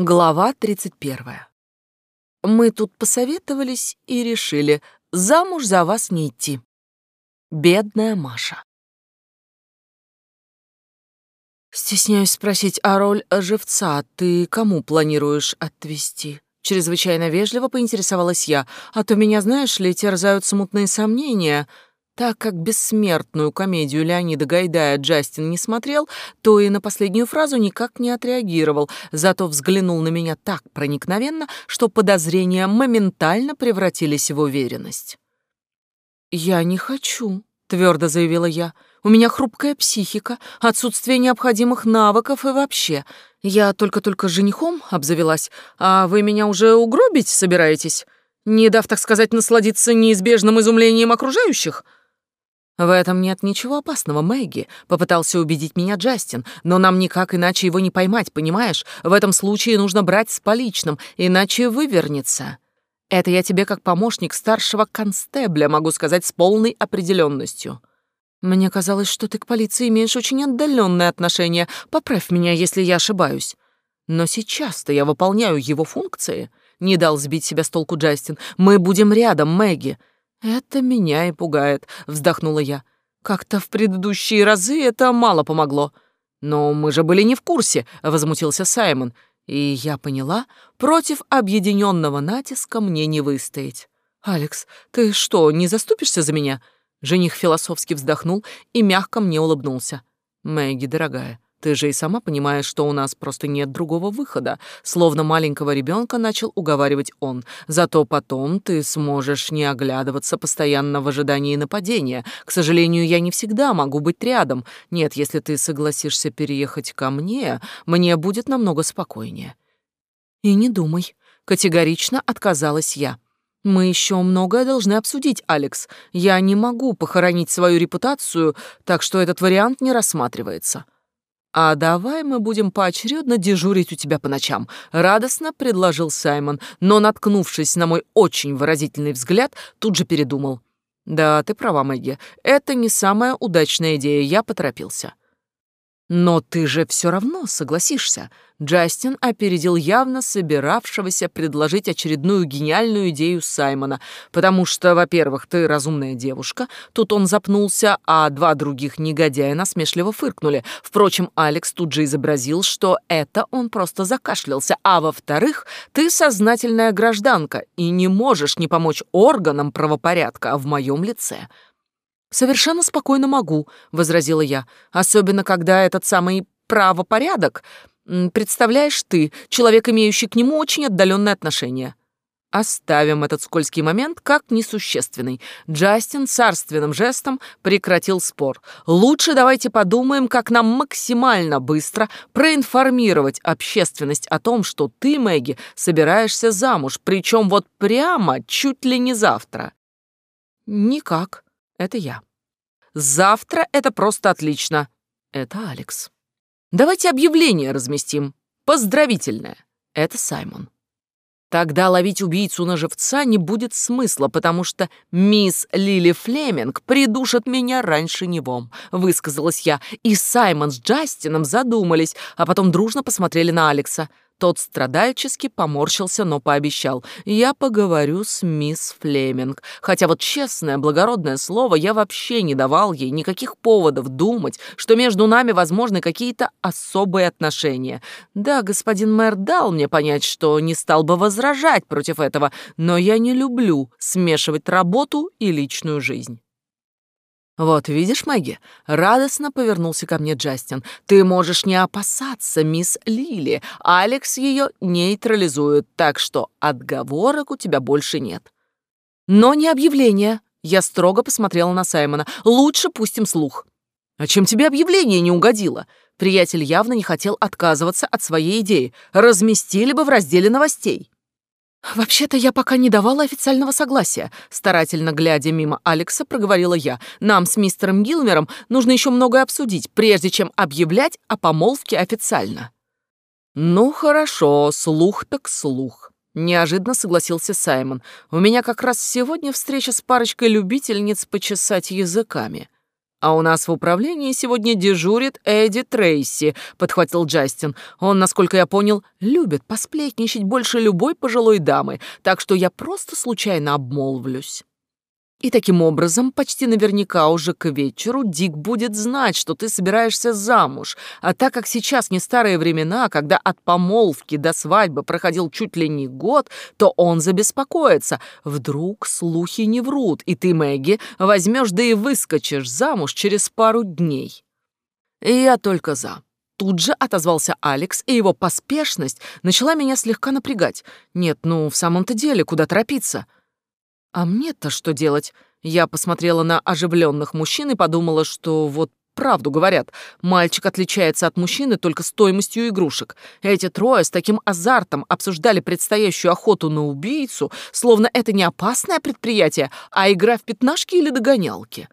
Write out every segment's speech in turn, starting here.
Глава 31. Мы тут посоветовались и решили, замуж за вас не идти. Бедная Маша. Стесняюсь спросить, а роль живца ты кому планируешь отвести? Чрезвычайно вежливо поинтересовалась я, а то меня, знаешь ли, терзают смутные сомнения — так как бессмертную комедию Леонида Гайдая Джастин не смотрел, то и на последнюю фразу никак не отреагировал, зато взглянул на меня так проникновенно, что подозрения моментально превратились в уверенность. «Я не хочу», — твердо заявила я. «У меня хрупкая психика, отсутствие необходимых навыков и вообще. Я только-только женихом обзавелась, а вы меня уже угробить собираетесь, не дав, так сказать, насладиться неизбежным изумлением окружающих?» «В этом нет ничего опасного, Мэгги», — попытался убедить меня Джастин, «но нам никак иначе его не поймать, понимаешь? В этом случае нужно брать с поличным, иначе вывернется». Это я тебе как помощник старшего констебля могу сказать с полной определенностью. Мне казалось, что ты к полиции имеешь очень отдаленное отношение. Поправь меня, если я ошибаюсь. Но сейчас-то я выполняю его функции. Не дал сбить себя с толку Джастин. Мы будем рядом, Мэгги. «Это меня и пугает», — вздохнула я. «Как-то в предыдущие разы это мало помогло». «Но мы же были не в курсе», — возмутился Саймон. И я поняла, против объединенного натиска мне не выстоять. «Алекс, ты что, не заступишься за меня?» Жених философски вздохнул и мягко мне улыбнулся. «Мэгги, дорогая, ты же и сама понимаешь, что у нас просто нет другого выхода. Словно маленького ребенка начал уговаривать он. Зато потом ты сможешь не оглядываться постоянно в ожидании нападения. К сожалению, я не всегда могу быть рядом. Нет, если ты согласишься переехать ко мне, мне будет намного спокойнее. И не думай. Категорично отказалась я. Мы еще многое должны обсудить, Алекс. Я не могу похоронить свою репутацию, так что этот вариант не рассматривается. «А давай мы будем поочередно дежурить у тебя по ночам», — радостно предложил Саймон, но, наткнувшись на мой очень выразительный взгляд, тут же передумал. «Да, ты права, Мэгги, это не самая удачная идея, я поторопился». Но ты же все равно согласишься. Джастин опередил явно собиравшегося предложить очередную гениальную идею Саймона, потому что, во-первых, ты разумная девушка, тут он запнулся, а два других негодяя насмешливо фыркнули. Впрочем, Алекс тут же изобразил, что это он просто закашлялся, а во-вторых, ты сознательная гражданка и не можешь не помочь органам правопорядка в моем лице. «Совершенно спокойно могу», — возразила я, «особенно когда этот самый правопорядок представляешь ты, человек, имеющий к нему очень отдаленное отношение». Оставим этот скользкий момент как несущественный. Джастин царственным жестом прекратил спор. Лучше давайте подумаем, как нам максимально быстро проинформировать общественность о том, что ты, Мэгги, собираешься замуж, причем вот прямо чуть ли не завтра. Никак. Это я. Завтра это просто отлично. Это Алекс. Давайте объявление разместим. Поздравительное. Это Саймон. Тогда ловить убийцу на живца не будет смысла, потому что мисс Лили Флеминг придушит меня раньше него, высказалась я, и Саймон с Джастином задумались, а потом дружно посмотрели на Алекса. Тот страдальчески поморщился, но пообещал. «Я поговорю с мисс Флеминг». Хотя вот честное, благородное слово, я вообще не давал ей никаких поводов думать, что между нами возможны какие-то особые отношения. Да, господин мэр дал мне понять, что не стал бы возражать против этого, но я не люблю смешивать работу и личную жизнь. «Вот видишь, Мэгги?» — радостно повернулся ко мне Джастин. «Ты можешь не опасаться, мисс Лили. Алекс ее нейтрализует, так что отговорок у тебя больше нет». «Но не объявление». Я строго посмотрела на Саймона. «Лучше пустим слух». «А чем тебе объявление не угодило?» Приятель явно не хотел отказываться от своей идеи. Разместили бы в разделе новостей. «Вообще-то я пока не давала официального согласия», старательно глядя мимо Алекса, проговорила я. «Нам с мистером Гилмером нужно еще многое обсудить, прежде чем объявлять о помолвке официально». «Ну хорошо, слух так слух», — неожиданно согласился Саймон. «У меня как раз сегодня встреча с парочкой любительниц почесать языками». «А у нас в управлении сегодня дежурит Эдди Трейси», — подхватил Джастин. «Он, насколько я понял, любит посплетничать больше любой пожилой дамы, так что я просто случайно обмолвлюсь». И таким образом, почти наверняка уже к вечеру Дик будет знать, что ты собираешься замуж. А так как сейчас не старые времена, когда от помолвки до свадьбы проходил чуть ли не год, то он забеспокоится. Вдруг слухи не врут, и ты, Мэгги, возьмешь да и выскочишь замуж через пару дней. И я только за. Тут же отозвался Алекс, и его поспешность начала меня слегка напрягать. Нет, ну, в самом-то деле, куда торопиться? — а мне-то что делать? Я посмотрела на оживленных мужчин и подумала, что вот правду говорят. Мальчик отличается от мужчины только стоимостью игрушек. Эти трое с таким азартом обсуждали предстоящую охоту на убийцу, словно это не опасное предприятие, а игра в пятнашки или догонялки.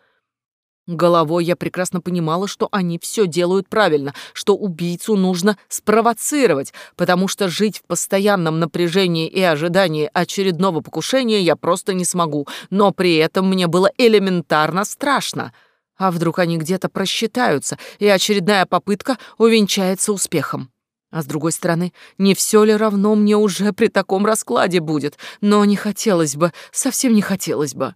Головой я прекрасно понимала, что они все делают правильно, что убийцу нужно спровоцировать, потому что жить в постоянном напряжении и ожидании очередного покушения я просто не смогу, но при этом мне было элементарно страшно. А вдруг они где-то просчитаются, и очередная попытка увенчается успехом? А с другой стороны, не все ли равно мне уже при таком раскладе будет, но не хотелось бы, совсем не хотелось бы.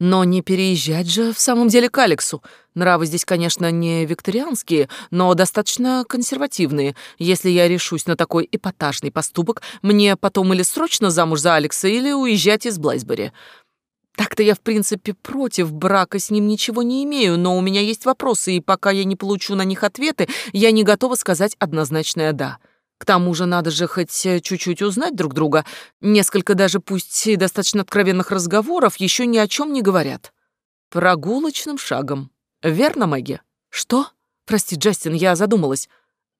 Но не переезжать же в самом деле к Алексу. Нравы здесь, конечно, не викторианские, но достаточно консервативные. Если я решусь на такой эпатажный поступок, мне потом или срочно замуж за Алекса, или уезжать из Блайсбери. Так-то я, в принципе, против брака с ним ничего не имею, но у меня есть вопросы, и пока я не получу на них ответы, я не готова сказать однозначное «да». К тому же надо же хоть э, чуть-чуть узнать друг друга. Несколько даже пусть и достаточно откровенных разговоров еще ни о чем не говорят. Прогулочным шагом. Верно, Мэгги? Что? Прости, Джастин, я задумалась.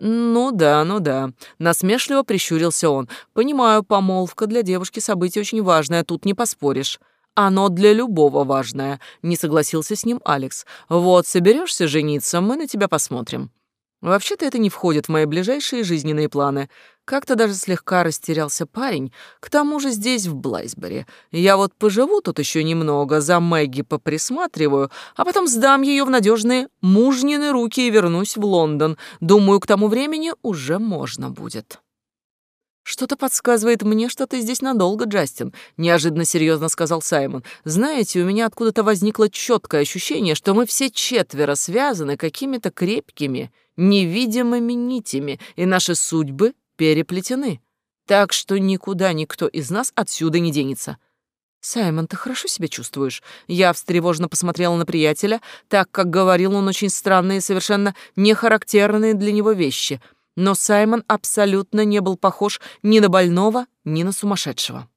Ну да, ну да. Насмешливо прищурился он. Понимаю, помолвка для девушки событие очень важное, тут не поспоришь. Оно для любого важное, не согласился с ним Алекс. Вот, соберешься жениться, мы на тебя посмотрим. Вообще-то это не входит в мои ближайшие жизненные планы. Как-то даже слегка растерялся парень, к тому же здесь, в Блайсбери. Я вот поживу тут еще немного, за Мэгги поприсматриваю, а потом сдам ее в надежные мужнины руки и вернусь в Лондон. Думаю, к тому времени уже можно будет. «Что-то подсказывает мне, что ты здесь надолго, Джастин», — неожиданно серьезно сказал Саймон. «Знаете, у меня откуда-то возникло четкое ощущение, что мы все четверо связаны какими-то крепкими, невидимыми нитями, и наши судьбы переплетены. Так что никуда никто из нас отсюда не денется». «Саймон, ты хорошо себя чувствуешь?» Я встревоженно посмотрела на приятеля, так как говорил он очень странные, совершенно нехарактерные для него вещи — но Саймон абсолютно не был похож ни на больного, ни на сумасшедшего.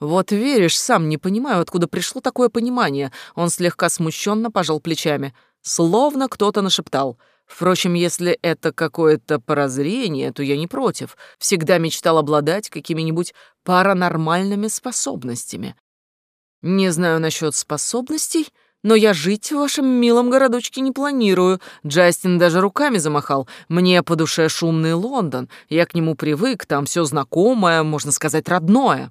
«Вот веришь, сам не понимаю, откуда пришло такое понимание». Он слегка смущенно пожал плечами, словно кто-то нашептал. Впрочем, если это какое-то прозрение, то я не против. Всегда мечтал обладать какими-нибудь паранормальными способностями. Не знаю насчет способностей, но я жить в вашем милом городочке не планирую. Джастин даже руками замахал. Мне по душе шумный Лондон. Я к нему привык, там все знакомое, можно сказать, родное.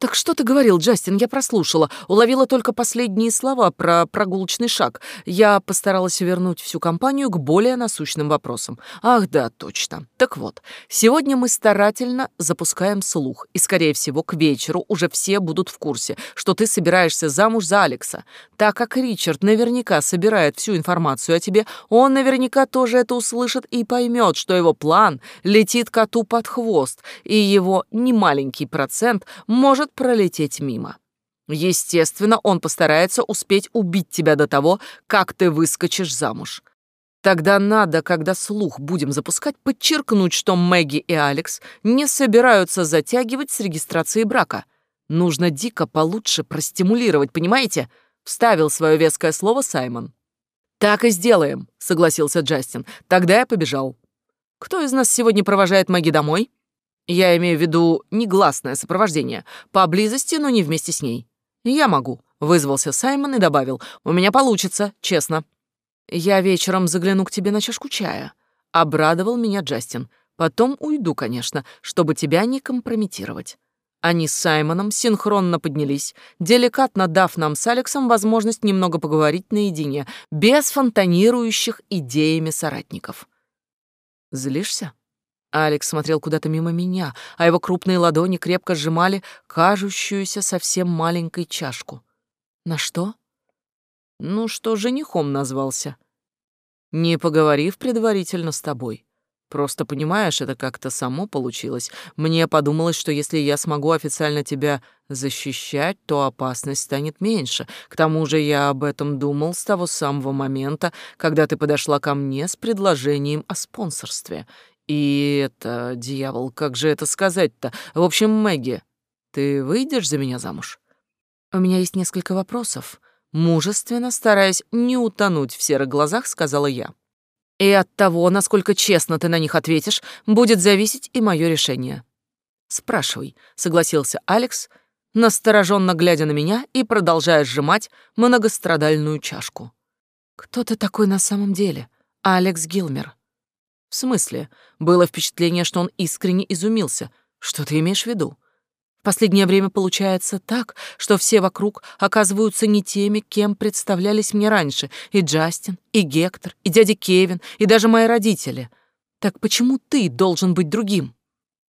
«Так что ты говорил, Джастин? Я прослушала. Уловила только последние слова про прогулочный шаг. Я постаралась вернуть всю компанию к более насущным вопросам. Ах да, точно. Так вот, сегодня мы старательно запускаем слух, и, скорее всего, к вечеру уже все будут в курсе, что ты собираешься замуж за Алекса. Так как Ричард наверняка собирает всю информацию о тебе, он наверняка тоже это услышит и поймет, что его план летит коту под хвост, и его немаленький процент может может пролететь мимо. Естественно, он постарается успеть убить тебя до того, как ты выскочишь замуж. Тогда надо, когда слух будем запускать, подчеркнуть, что Мэгги и Алекс не собираются затягивать с регистрацией брака. Нужно дико получше простимулировать, понимаете? Вставил свое веское слово Саймон. «Так и сделаем», — согласился Джастин. «Тогда я побежал». «Кто из нас сегодня провожает Мэгги домой?» Я имею в виду негласное сопровождение, поблизости, но не вместе с ней. Я могу, вызвался Саймон и добавил. У меня получится, честно. Я вечером загляну к тебе на чашку чая. Обрадовал меня Джастин. Потом уйду, конечно, чтобы тебя не компрометировать. Они с Саймоном синхронно поднялись, деликатно дав нам с Алексом возможность немного поговорить наедине, без фонтанирующих идеями соратников. «Злишься?» Алекс смотрел куда-то мимо меня, а его крупные ладони крепко сжимали кажущуюся совсем маленькой чашку. «На что?» «Ну, что женихом назвался?» «Не поговорив предварительно с тобой». Просто понимаешь, это как-то само получилось. Мне подумалось, что если я смогу официально тебя защищать, то опасность станет меньше. К тому же я об этом думал с того самого момента, когда ты подошла ко мне с предложением о спонсорстве. И это, дьявол, как же это сказать-то? В общем, Мэгги, ты выйдешь за меня замуж? У меня есть несколько вопросов. Мужественно, стараясь не утонуть в серых глазах, сказала я. И от того, насколько честно ты на них ответишь, будет зависеть и мое решение. Спрашивай, согласился Алекс, настороженно глядя на меня и продолжая сжимать многострадальную чашку. Кто ты такой на самом деле? Алекс Гилмер. В смысле? Было впечатление, что он искренне изумился. Что ты имеешь в виду? В последнее время получается так, что все вокруг оказываются не теми, кем представлялись мне раньше. И Джастин, и Гектор, и дядя Кевин, и даже мои родители. Так почему ты должен быть другим?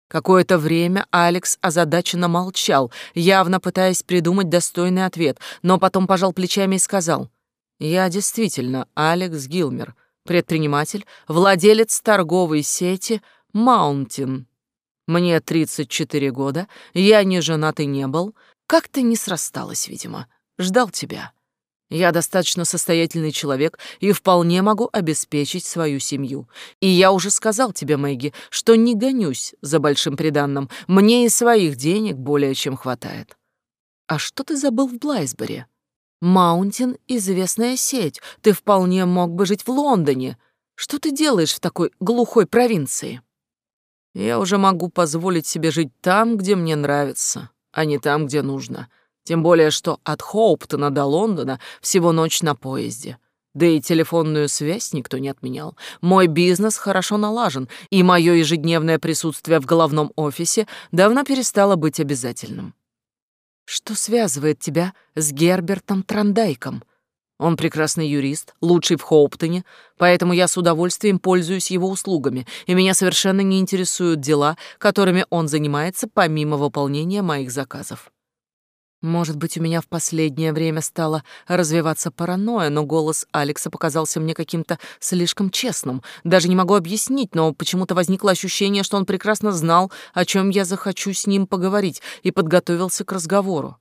Какое-то время Алекс озадаченно молчал, явно пытаясь придумать достойный ответ, но потом пожал плечами и сказал, «Я действительно Алекс Гилмер, предприниматель, владелец торговой сети «Маунтин». Мне 34 года, я не женат и не был. Как-то не срасталось, видимо. Ждал тебя. Я достаточно состоятельный человек и вполне могу обеспечить свою семью. И я уже сказал тебе, Мэгги, что не гонюсь за большим приданным. Мне и своих денег более чем хватает. А что ты забыл в Блайсбери? Маунтин — известная сеть. Ты вполне мог бы жить в Лондоне. Что ты делаешь в такой глухой провинции? Я уже могу позволить себе жить там, где мне нравится, а не там, где нужно. Тем более, что от Хоуптона до Лондона всего ночь на поезде. Да и телефонную связь никто не отменял. Мой бизнес хорошо налажен, и мое ежедневное присутствие в головном офисе давно перестало быть обязательным. Что связывает тебя с Гербертом Трандайком? Он прекрасный юрист, лучший в Хоуптоне, поэтому я с удовольствием пользуюсь его услугами, и меня совершенно не интересуют дела, которыми он занимается помимо выполнения моих заказов. Может быть, у меня в последнее время стала развиваться паранойя, но голос Алекса показался мне каким-то слишком честным. Даже не могу объяснить, но почему-то возникло ощущение, что он прекрасно знал, о чем я захочу с ним поговорить, и подготовился к разговору.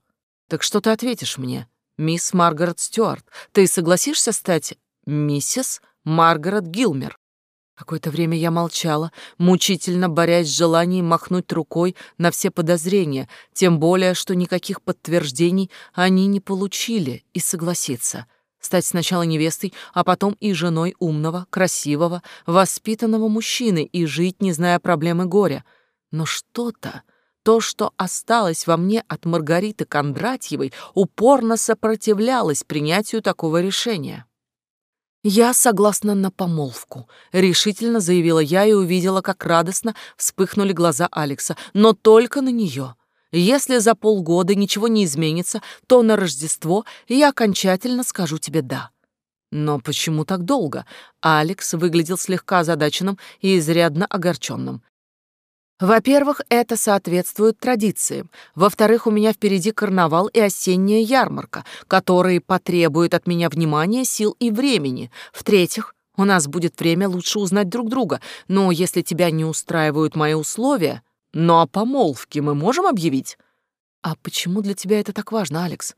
Так что ты ответишь мне? мисс Маргарет Стюарт, ты согласишься стать миссис Маргарет Гилмер?» Какое-то время я молчала, мучительно борясь с желанием махнуть рукой на все подозрения, тем более, что никаких подтверждений они не получили, и согласиться. Стать сначала невестой, а потом и женой умного, красивого, воспитанного мужчины и жить, не зная проблемы горя. Но что-то то, что осталось во мне от Маргариты Кондратьевой, упорно сопротивлялось принятию такого решения. «Я согласна на помолвку», — решительно заявила я и увидела, как радостно вспыхнули глаза Алекса, но только на нее. Если за полгода ничего не изменится, то на Рождество я окончательно скажу тебе «да». Но почему так долго? Алекс выглядел слегка озадаченным и изрядно огорченным. Во-первых, это соответствует традициям. Во-вторых, у меня впереди карнавал и осенняя ярмарка, которые потребуют от меня внимания, сил и времени. В-третьих, у нас будет время лучше узнать друг друга. Но если тебя не устраивают мои условия, но о помолвке мы можем объявить? А почему для тебя это так важно, Алекс?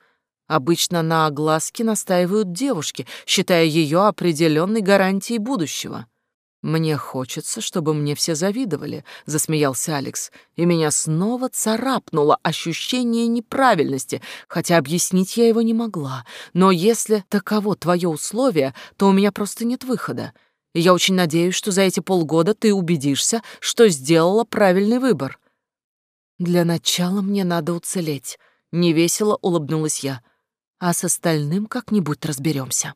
Обычно на огласке настаивают девушки, считая ее определенной гарантией будущего. «Мне хочется, чтобы мне все завидовали», — засмеялся Алекс, и меня снова царапнуло ощущение неправильности, хотя объяснить я его не могла. Но если таково твое условие, то у меня просто нет выхода. И я очень надеюсь, что за эти полгода ты убедишься, что сделала правильный выбор. Для начала мне надо уцелеть, невесело улыбнулась я. А с остальным как-нибудь разберемся.